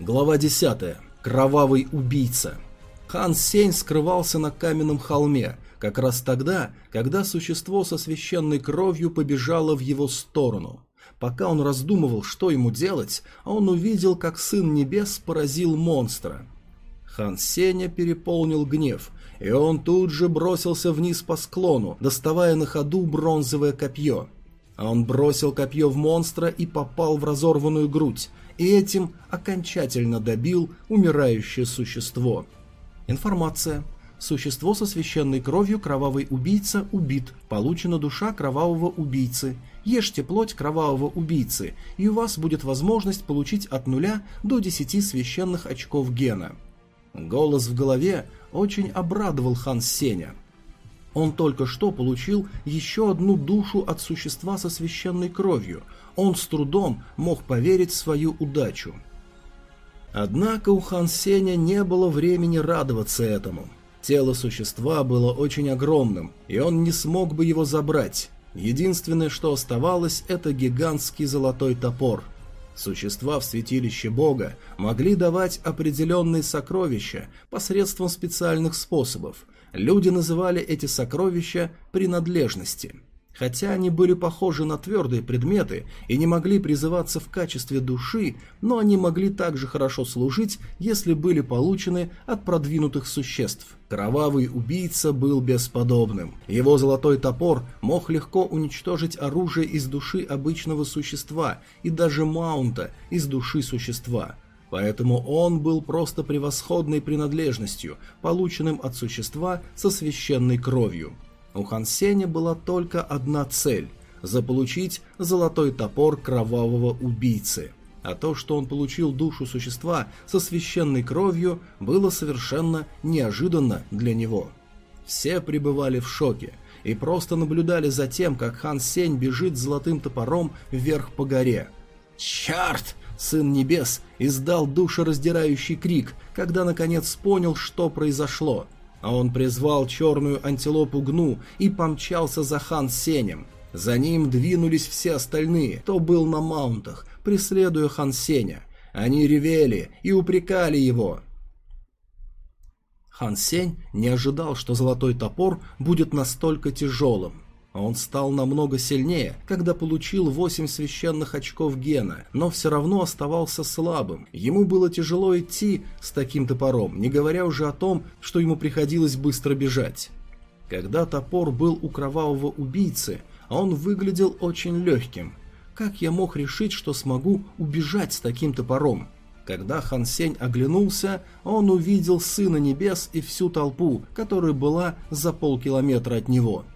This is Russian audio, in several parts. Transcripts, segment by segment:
Глава 10. Кровавый убийца. Хан Сень скрывался на каменном холме, как раз тогда, когда существо со священной кровью побежало в его сторону. Пока он раздумывал, что ему делать, он увидел, как Сын Небес поразил монстра. Хан Сеня переполнил гнев, и он тут же бросился вниз по склону, доставая на ходу бронзовое копье. Он бросил копье в монстра и попал в разорванную грудь, и этим окончательно добил умирающее существо. Информация. Существо со священной кровью кровавый убийца убит. Получена душа кровавого убийцы. Ешьте плоть кровавого убийцы, и у вас будет возможность получить от нуля до 10 священных очков гена. Голос в голове очень обрадовал Хан Сеня. Он только что получил еще одну душу от существа со священной кровью – он с трудом мог поверить в свою удачу. Однако у Хан Сеня не было времени радоваться этому. Тело существа было очень огромным, и он не смог бы его забрать. Единственное, что оставалось, это гигантский золотой топор. Существа в святилище Бога могли давать определенные сокровища посредством специальных способов. Люди называли эти сокровища принадлежности – Хотя они были похожи на твердые предметы и не могли призываться в качестве души, но они могли также хорошо служить, если были получены от продвинутых существ. Кровавый убийца был бесподобным. Его золотой топор мог легко уничтожить оружие из души обычного существа и даже маунта из души существа. Поэтому он был просто превосходной принадлежностью, полученным от существа со священной кровью. У Хан Сеня была только одна цель – заполучить золотой топор кровавого убийцы. А то, что он получил душу существа со священной кровью, было совершенно неожиданно для него. Все пребывали в шоке и просто наблюдали за тем, как Хан Сень бежит золотым топором вверх по горе. «Черт!» Сын Небес издал душераздирающий крик, когда наконец понял, что произошло – а он призвал черную антилопу Гну и помчался за Хан Сенем. За ним двинулись все остальные, кто был на маунтах, преследуя Хан Сеня. Они ревели и упрекали его. Хан Сень не ожидал, что золотой топор будет настолько тяжелым. Он стал намного сильнее, когда получил 8 священных очков гена, но все равно оставался слабым. Ему было тяжело идти с таким топором, не говоря уже о том, что ему приходилось быстро бежать. Когда топор был у кровавого убийцы, он выглядел очень легким. Как я мог решить, что смогу убежать с таким топором? Когда Хан Сень оглянулся, он увидел Сына Небес и всю толпу, которая была за полкилометра от него –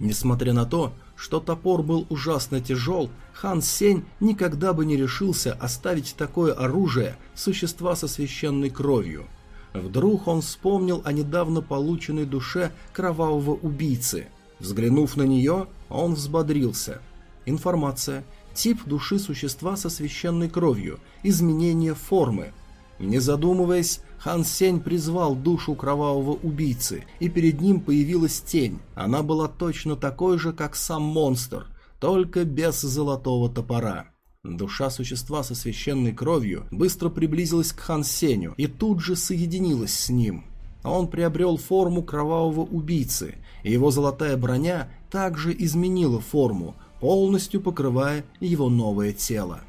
Несмотря на то, что топор был ужасно тяжел, хан Сень никогда бы не решился оставить такое оружие существа со священной кровью. Вдруг он вспомнил о недавно полученной душе кровавого убийцы. Взглянув на нее, он взбодрился. Информация. Тип души существа со священной кровью. Изменение формы. Не задумываясь, Хан Сень призвал душу кровавого убийцы, и перед ним появилась тень. Она была точно такой же, как сам монстр, только без золотого топора. Душа существа со священной кровью быстро приблизилась к Хан Сеню и тут же соединилась с ним. Он приобрел форму кровавого убийцы, и его золотая броня также изменила форму, полностью покрывая его новое тело.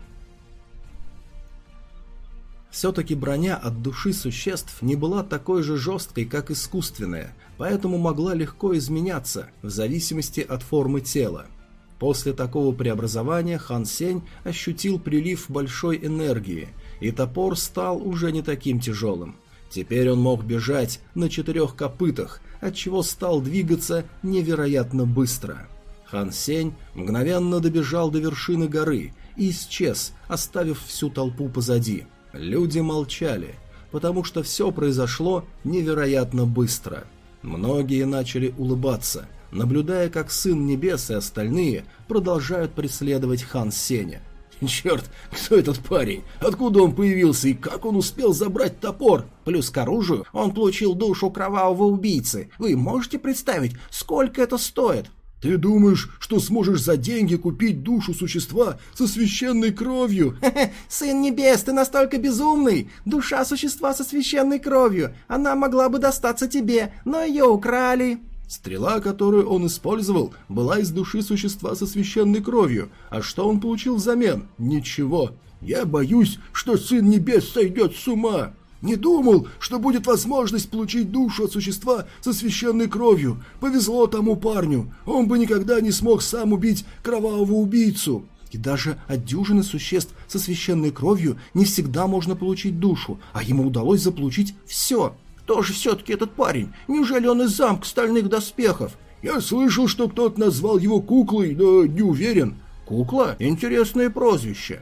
Все-таки броня от души существ не была такой же жесткой, как искусственная, поэтому могла легко изменяться в зависимости от формы тела. После такого преобразования Хан Сень ощутил прилив большой энергии, и топор стал уже не таким тяжелым. Теперь он мог бежать на четырех копытах, отчего стал двигаться невероятно быстро. Хан Сень мгновенно добежал до вершины горы и исчез, оставив всю толпу позади – Люди молчали, потому что все произошло невероятно быстро. Многие начали улыбаться, наблюдая, как Сын Небес и остальные продолжают преследовать Хан Сеня. Черт, кто этот парень? Откуда он появился и как он успел забрать топор? Плюс к оружию он получил душу кровавого убийцы. Вы можете представить, сколько это стоит? «Ты думаешь, что сможешь за деньги купить душу существа со священной кровью?» «Сын небес, ты настолько безумный! Душа существа со священной кровью! Она могла бы достаться тебе, но ее украли!» Стрела, которую он использовал, была из души существа со священной кровью. А что он получил взамен? Ничего. Я боюсь, что Сын Небес сойдет с ума. Не думал, что будет возможность получить душу от существа со священной кровью. Повезло тому парню. Он бы никогда не смог сам убить кровавого убийцу. И даже от дюжины существ со священной кровью не всегда можно получить душу, а ему удалось заполучить все. Кто же все-таки этот парень? Неужели он из замка стальных доспехов? Я слышал, что кто-то назвал его куклой, но не уверен. Кукла? Интересное прозвище.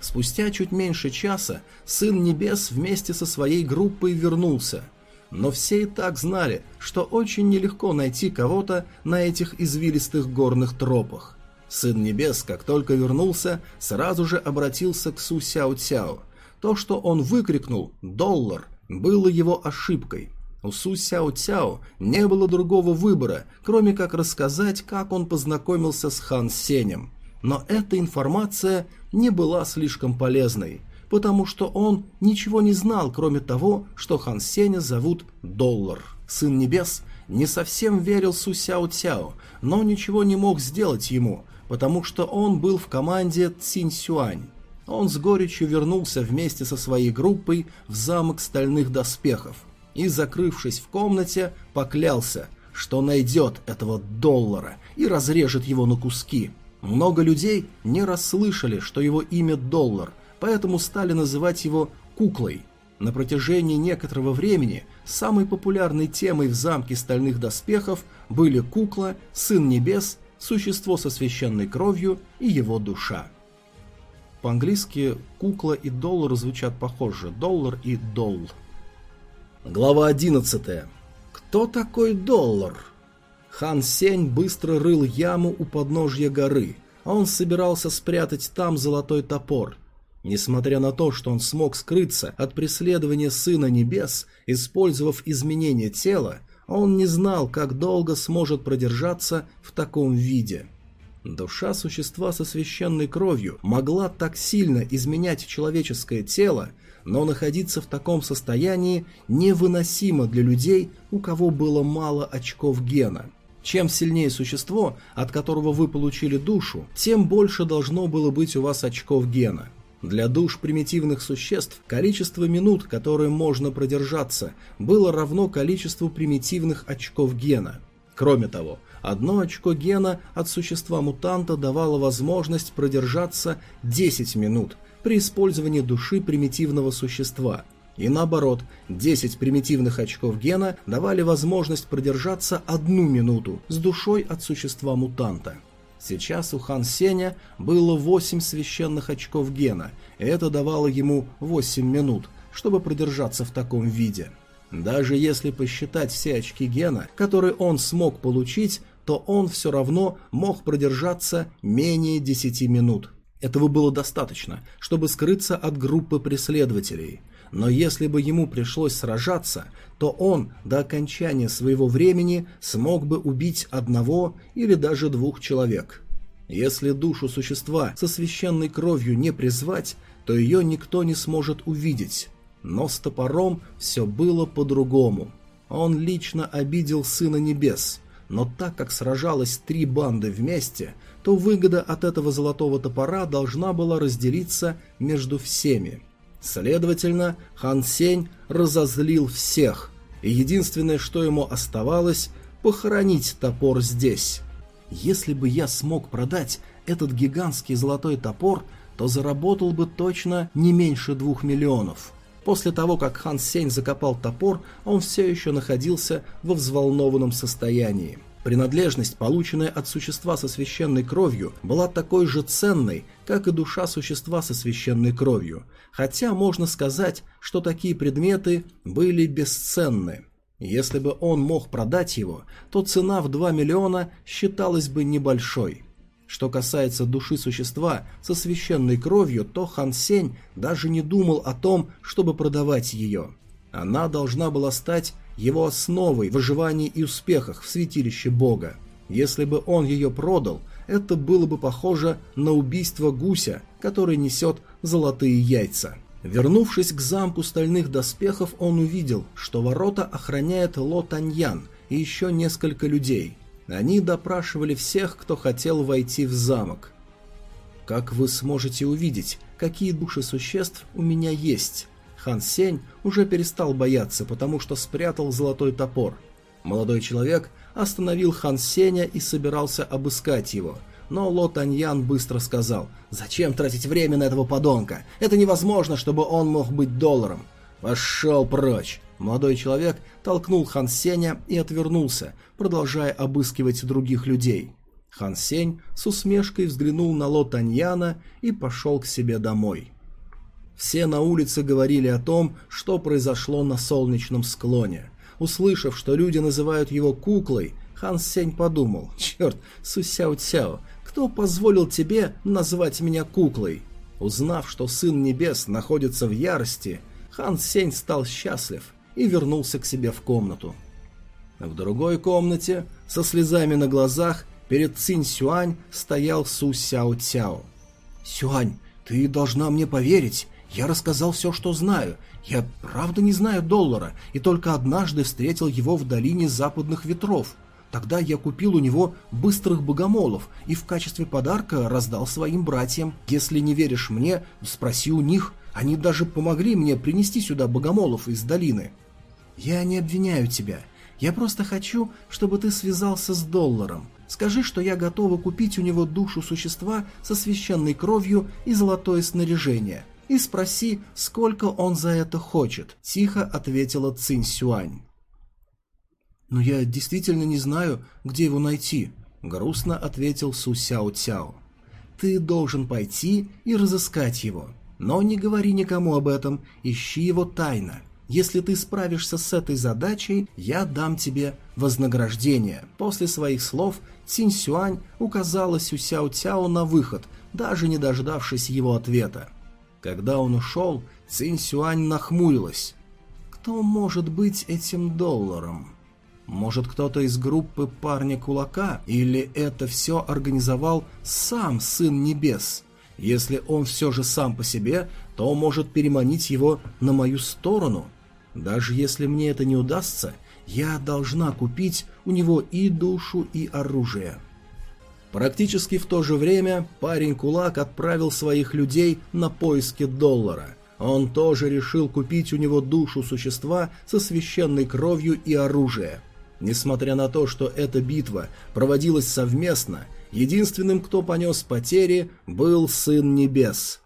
Спустя чуть меньше часа Сын Небес вместе со своей группой вернулся. Но все и так знали, что очень нелегко найти кого-то на этих извилистых горных тропах. Сын Небес, как только вернулся, сразу же обратился к Су Сяо Цяо. То, что он выкрикнул «Доллар!» было его ошибкой. У Су Сяо Цяо не было другого выбора, кроме как рассказать, как он познакомился с Хан Сенем. Но эта информация не была слишком полезной, потому что он ничего не знал, кроме того, что Хан Сеня зовут Доллар. Сын Небес не совсем верил Су Сяо Цяо, но ничего не мог сделать ему, потому что он был в команде Цинь Сюань. Он с горечью вернулся вместе со своей группой в замок стальных доспехов и, закрывшись в комнате, поклялся, что найдет этого доллара и разрежет его на куски, много людей не расслышали, что его имя Доллар, поэтому стали называть его Куклой. На протяжении некоторого времени самой популярной темой в замке стальных доспехов были кукла, сын небес, существо со священной кровью и его душа. По-английски кукла и доллар звучат похоже. Доллар и долл. Глава 11. Кто такой доллар? Хан Сень быстро рыл яму у подножья горы, а он собирался спрятать там золотой топор. Несмотря на то, что он смог скрыться от преследования Сына Небес, использовав изменение тела, он не знал, как долго сможет продержаться в таком виде. Душа существа со священной кровью могла так сильно изменять человеческое тело, но находиться в таком состоянии невыносимо для людей, у кого было мало очков гена – чем сильнее существо, от которого вы получили душу, тем больше должно было быть у вас очков гена. Для душ примитивных существ количество минут, которые можно продержаться, было равно количеству примитивных очков гена. Кроме того, одно очко гена от существа-мутанта давало возможность продержаться 10 минут при использовании души примитивного существа – и наоборот, 10 примитивных очков гена давали возможность продержаться одну минуту с душой от существа-мутанта. Сейчас у Хан Сеня было 8 священных очков гена, и это давало ему 8 минут, чтобы продержаться в таком виде. Даже если посчитать все очки гена, которые он смог получить, то он все равно мог продержаться менее 10 минут. Этого было достаточно, чтобы скрыться от группы преследователей но если бы ему пришлось сражаться, то он до окончания своего времени смог бы убить одного или даже двух человек. Если душу существа со священной кровью не призвать, то ее никто не сможет увидеть. Но с топором все было по-другому. Он лично обидел Сына Небес, но так как сражалось три банды вместе, то выгода от этого золотого топора должна была разделиться между всеми. Следовательно, Хан Сень разозлил всех, и единственное, что ему оставалось, похоронить топор здесь. Если бы я смог продать этот гигантский золотой топор, то заработал бы точно не меньше двух миллионов. После того, как Хан Сень закопал топор, он все еще находился во взволнованном состоянии. Принадлежность, полученная от существа со священной кровью, была такой же ценной, как и душа существа со священной кровью, хотя можно сказать, что такие предметы были бесценны. Если бы он мог продать его, то цена в 2 миллиона считалась бы небольшой. Что касается души существа со священной кровью, то Хан Сень даже не думал о том, чтобы продавать ее. Она должна была стать его основой в выживании и успехах в святилище Бога. Если бы он ее продал, это было бы похоже на убийство гуся, который несет золотые яйца. Вернувшись к замку стальных доспехов, он увидел, что ворота охраняет Ло Таньян и еще несколько людей. Они допрашивали всех, кто хотел войти в замок. Как вы сможете увидеть, какие души существ у меня есть? Хан Сень уже перестал бояться, потому что спрятал золотой топор. Молодой человек остановил Хан Сеня и собирался обыскать его – но Ло Таньян быстро сказал, «Зачем тратить время на этого подонка? Это невозможно, чтобы он мог быть долларом». «Пошел прочь!» Молодой человек толкнул Хан Сеня и отвернулся, продолжая обыскивать других людей. Хан Сень с усмешкой взглянул на Ло Таньяна и пошел к себе домой. Все на улице говорили о том, что произошло на солнечном склоне. Услышав, что люди называют его куклой, Хан Сень подумал, «Черт, Сусяо Цяо, кто позволил тебе назвать меня куклой? Узнав, что Сын Небес находится в ярости, Хан Сень стал счастлив и вернулся к себе в комнату. В другой комнате, со слезами на глазах, перед Цинь Сюань стоял Су Сяо Цяо. «Сюань, ты должна мне поверить. Я рассказал все, что знаю. Я правда не знаю доллара, и только однажды встретил его в долине западных ветров. Тогда я купил у него быстрых богомолов и в качестве подарка раздал своим братьям. Если не веришь мне, спроси у них. Они даже помогли мне принести сюда богомолов из долины. Я не обвиняю тебя. Я просто хочу, чтобы ты связался с долларом. Скажи, что я готова купить у него душу существа со священной кровью и золотое снаряжение. И спроси, сколько он за это хочет», – тихо ответила Цинь Сюань. «Но я действительно не знаю, где его найти», — грустно ответил Су Сяо Цяо. «Ты должен пойти и разыскать его. Но не говори никому об этом, ищи его тайно. Если ты справишься с этой задачей, я дам тебе вознаграждение». После своих слов Цинь Сюань указала Сю Сяо Цяо на выход, даже не дождавшись его ответа. Когда он ушел, Цинь Сюань нахмурилась. «Кто может быть этим долларом?» Может, кто-то из группы парня кулака? Или это все организовал сам Сын Небес? Если он все же сам по себе, то может переманить его на мою сторону. Даже если мне это не удастся, я должна купить у него и душу, и оружие. Практически в то же время парень-кулак отправил своих людей на поиски доллара. Он тоже решил купить у него душу существа со священной кровью и оружие – Несмотря на то, что эта битва проводилась совместно, единственным, кто понес потери, был Сын Небес.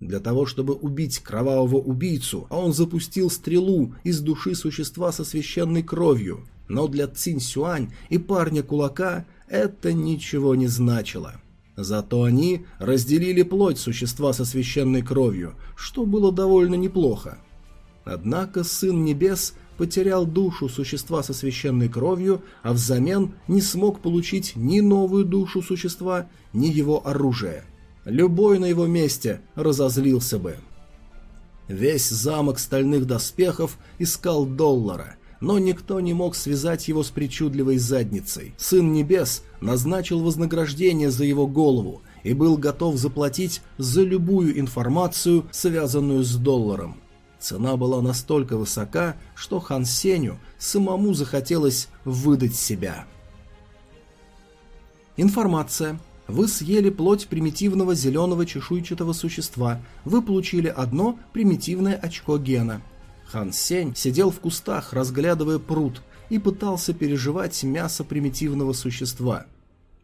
Для того, чтобы убить кровавого убийцу, он запустил стрелу из души существа со священной кровью, но для Цинь Сюань и парня-кулака это ничего не значило. Зато они разделили плоть существа со священной кровью, что было довольно неплохо. Однако Сын Небес потерял душу существа со священной кровью, а взамен не смог получить ни новую душу существа, ни его оружие. Любой на его месте разозлился бы. Весь замок стальных доспехов искал доллара, но никто не мог связать его с причудливой задницей. Сын Небес назначил вознаграждение за его голову и был готов заплатить за любую информацию, связанную с долларом. Цена была настолько высока, что Хан Сеню самому захотелось выдать себя. Информация. Вы съели плоть примитивного зеленого чешуйчатого существа. Вы получили одно примитивное очко гена. Хан Сень сидел в кустах, разглядывая пруд, и пытался переживать мясо примитивного существа.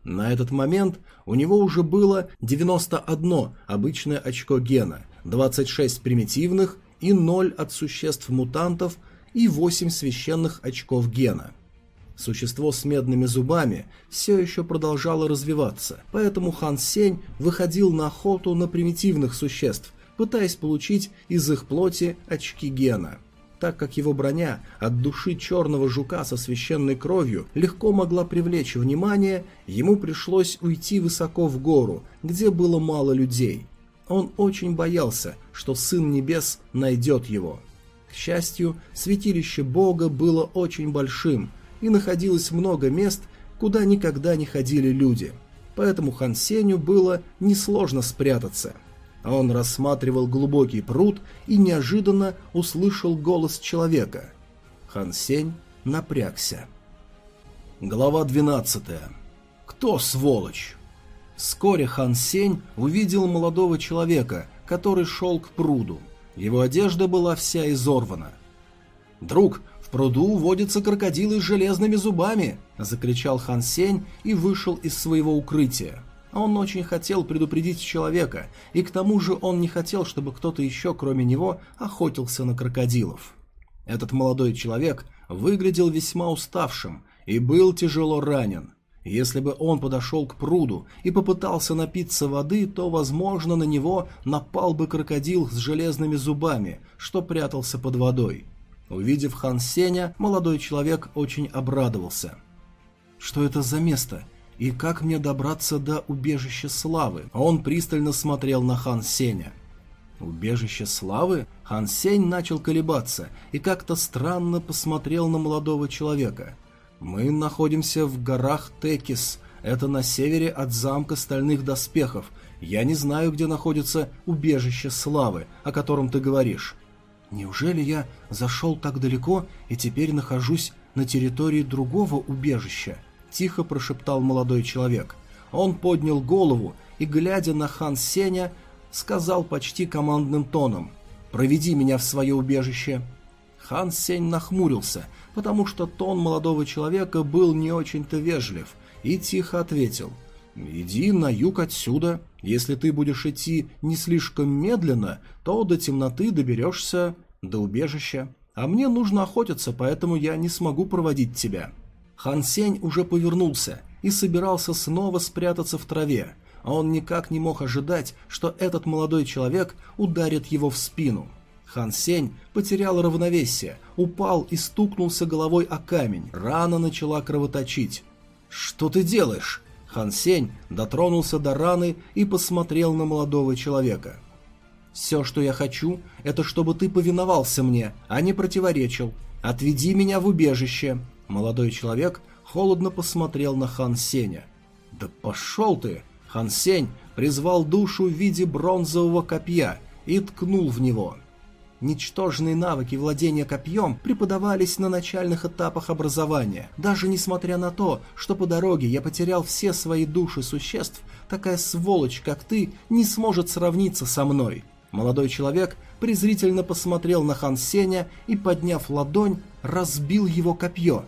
На этот момент у него уже было 91 обычное очко гена, 26 примитивных и 0 от существ-мутантов и 8 священных очков гена. Существо с медными зубами все еще продолжало развиваться, поэтому Хан Сень выходил на охоту на примитивных существ, пытаясь получить из их плоти очки гена. Так как его броня от души черного жука со священной кровью легко могла привлечь внимание, ему пришлось уйти высоко в гору, где было мало людей – он очень боялся, что Сын Небес найдет его. К счастью, святилище Бога было очень большим, и находилось много мест, куда никогда не ходили люди. Поэтому Хан Сеню было несложно спрятаться. Он рассматривал глубокий пруд и неожиданно услышал голос человека. Хан Сень напрягся. Глава 12. Кто сволочь? Вскоре Хан Сень увидел молодого человека, который шел к пруду. Его одежда была вся изорвана. «Друг, в пруду водятся крокодилы с железными зубами!» – закричал Хан Сень и вышел из своего укрытия. Он очень хотел предупредить человека, и к тому же он не хотел, чтобы кто-то еще, кроме него, охотился на крокодилов. Этот молодой человек выглядел весьма уставшим и был тяжело ранен. Если бы он подошел к пруду и попытался напиться воды, то, возможно, на него напал бы крокодил с железными зубами, что прятался под водой. Увидев Хан Сеня, молодой человек очень обрадовался. «Что это за место? И как мне добраться до убежища славы?» Он пристально смотрел на Хан Сеня. «Убежище славы?» Хан Сень начал колебаться и как-то странно посмотрел на молодого человека – мы находимся в горах Текис. Это на севере от замка Стальных Доспехов. Я не знаю, где находится убежище славы, о котором ты говоришь. Неужели я зашел так далеко и теперь нахожусь на территории другого убежища? Тихо прошептал молодой человек. Он поднял голову и, глядя на хан Сеня, сказал почти командным тоном «Проведи меня в свое убежище». Хан Сень нахмурился, потому что тон молодого человека был не очень-то вежлив, и тихо ответил «Иди на юг отсюда. Если ты будешь идти не слишком медленно, то до темноты доберешься до убежища. А мне нужно охотиться, поэтому я не смогу проводить тебя». Хан Сень уже повернулся и собирался снова спрятаться в траве, а он никак не мог ожидать, что этот молодой человек ударит его в спину. Хан Сень потерял равновесие, упал и стукнулся головой о камень. Рана начала кровоточить. «Что ты делаешь?» Хан Сень дотронулся до раны и посмотрел на молодого человека. «Все, что я хочу, это чтобы ты повиновался мне, а не противоречил. Отведи меня в убежище». Молодой человек холодно посмотрел на Хан Сеня. «Да пошел ты!» Хан Сень призвал душу в виде бронзового копья и ткнул в него. Ничтожные навыки владения копьем преподавались на начальных этапах образования. Даже несмотря на то, что по дороге я потерял все свои души существ, такая сволочь, как ты, не сможет сравниться со мной. Молодой человек презрительно посмотрел на Хан Сеня и, подняв ладонь, разбил его копье.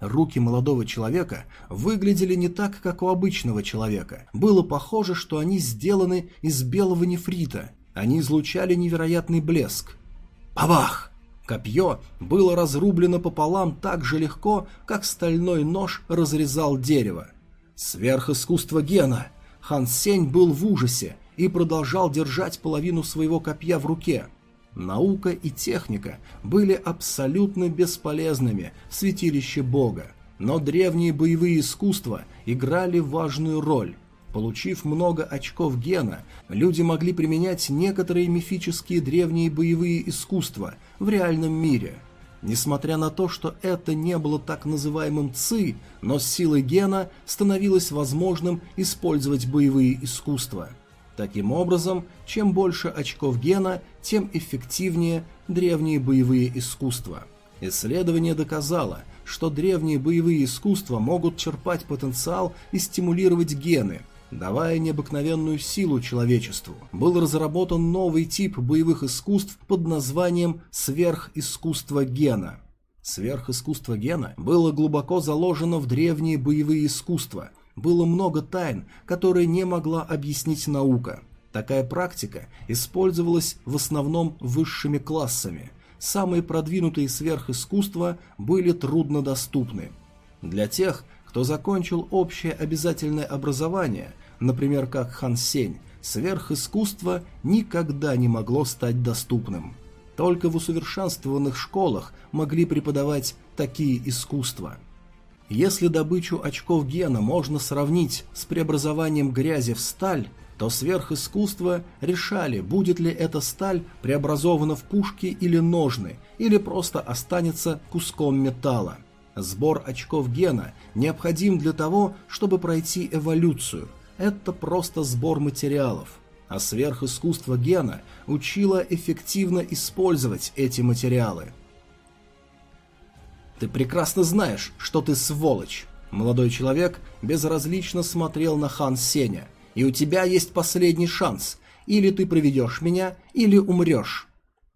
Руки молодого человека выглядели не так, как у обычного человека. Было похоже, что они сделаны из белого нефрита – они излучали невероятный блеск. Павах! Копье было разрублено пополам так же легко, как стальной нож разрезал дерево. Сверхискусство Гена! Хан Сень был в ужасе и продолжал держать половину своего копья в руке. Наука и техника были абсолютно бесполезными в святилище Бога, но древние боевые искусства играли важную роль. Получив много очков гена, люди могли применять некоторые мифические древние боевые искусства в реальном мире. Несмотря на то, что это не было так называемым ЦИ, но с силой гена становилось возможным использовать боевые искусства. Таким образом, чем больше очков гена, тем эффективнее древние боевые искусства. Исследование доказало, что древние боевые искусства могут черпать потенциал и стимулировать гены – давая необыкновенную силу человечеству. Был разработан новый тип боевых искусств под названием «сверхискусство гена». Сверхискусство гена было глубоко заложено в древние боевые искусства. Было много тайн, которые не могла объяснить наука. Такая практика использовалась в основном высшими классами. Самые продвинутые сверхискусства были труднодоступны. Для тех, кто закончил общее обязательное образование – например, как Хан Сень, сверхискусство никогда не могло стать доступным. Только в усовершенствованных школах могли преподавать такие искусства. Если добычу очков гена можно сравнить с преобразованием грязи в сталь, то сверхискусство решали, будет ли эта сталь преобразована в пушки или ножны, или просто останется куском металла. Сбор очков гена необходим для того, чтобы пройти эволюцию. Это просто сбор материалов. А сверхискусство гена учило эффективно использовать эти материалы. «Ты прекрасно знаешь, что ты сволочь!» Молодой человек безразлично смотрел на Хан Сеня. «И у тебя есть последний шанс. Или ты проведешь меня, или умрешь».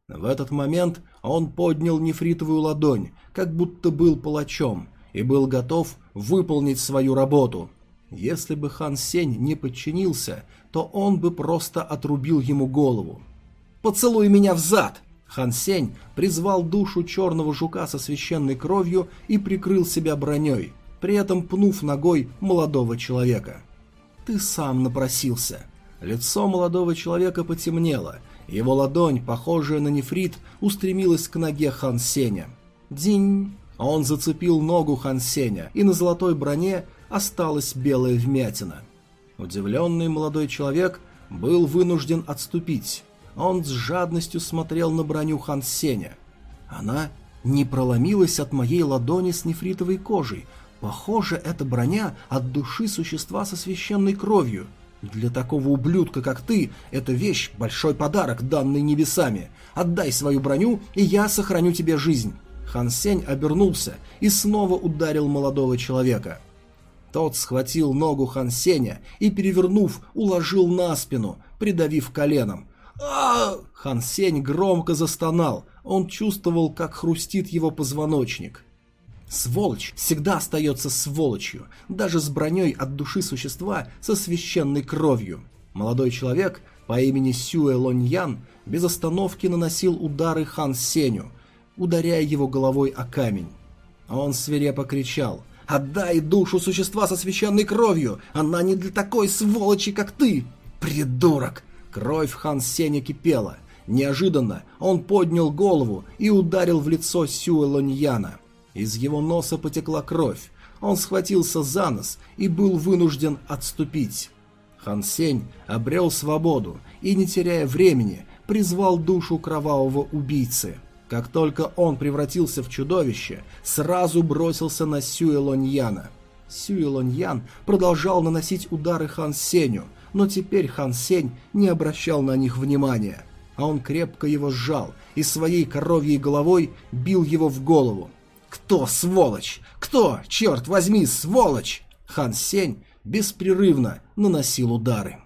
В этот момент он поднял нефритовую ладонь, как будто был палачом, и был готов выполнить свою работу. Если бы Хан Сень не подчинился, то он бы просто отрубил ему голову. «Поцелуй меня в зад!» Хан Сень призвал душу черного жука со священной кровью и прикрыл себя броней, при этом пнув ногой молодого человека. «Ты сам напросился». Лицо молодого человека потемнело, его ладонь, похожая на нефрит, устремилась к ноге Хан Сеня. Динь! Он зацепил ногу Хан Сеня, и на золотой броне осталась белая вмятина. Удивленный молодой человек был вынужден отступить. Он с жадностью смотрел на броню Хан Сеня. Она не проломилась от моей ладони с нефритовой кожей. Похоже, это броня от души существа со священной кровью. Для такого ублюдка, как ты, эта вещь – большой подарок, данный небесами. Отдай свою броню, и я сохраню тебе жизнь». Хан Сень обернулся и снова ударил молодого человека. Тот схватил ногу Хан Сеня и, перевернув, уложил на спину, придавив коленом. Хан Сень громко застонал, он чувствовал, как хрустит его позвоночник. Сволочь всегда остается сволочью, даже с броней от души существа со священной кровью. Молодой человек по имени Сюэ Лоньян без остановки наносил удары Хан Сеню, ударяя его головой о камень. Он свирепо кричал «Отдай душу существа со священной кровью! Она не для такой сволочи, как ты! Придурок!» Кровь Хан Сеня кипела. Неожиданно он поднял голову и ударил в лицо Сюэ Лоньяна. Из его носа потекла кровь. Он схватился за нос и был вынужден отступить. Хан Сень обрел свободу и, не теряя времени, призвал душу кровавого убийцы. Как только он превратился в чудовище, сразу бросился на Сюэ Лоньяна. Сюэ Лоньян продолжал наносить удары Хан Сеню, но теперь Хан Сень не обращал на них внимания. А он крепко его сжал и своей коровьей головой бил его в голову. «Кто сволочь? Кто, черт возьми, сволочь?» Хан Сень беспрерывно наносил удары.